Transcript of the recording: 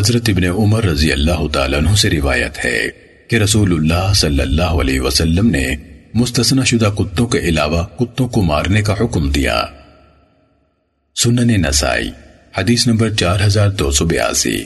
حضرت ابن عمر رضی اللہ تعالیٰ عنہ سے روایت ہے کہ رسول اللہ صلی اللہ علیہ وسلم نے مستثنہ شدہ کتوں کے علاوہ کتوں کو مارنے کا حکم دیا۔ سنن نسائی، حدیث نمبر چار ہزار دو سو بیاسی۔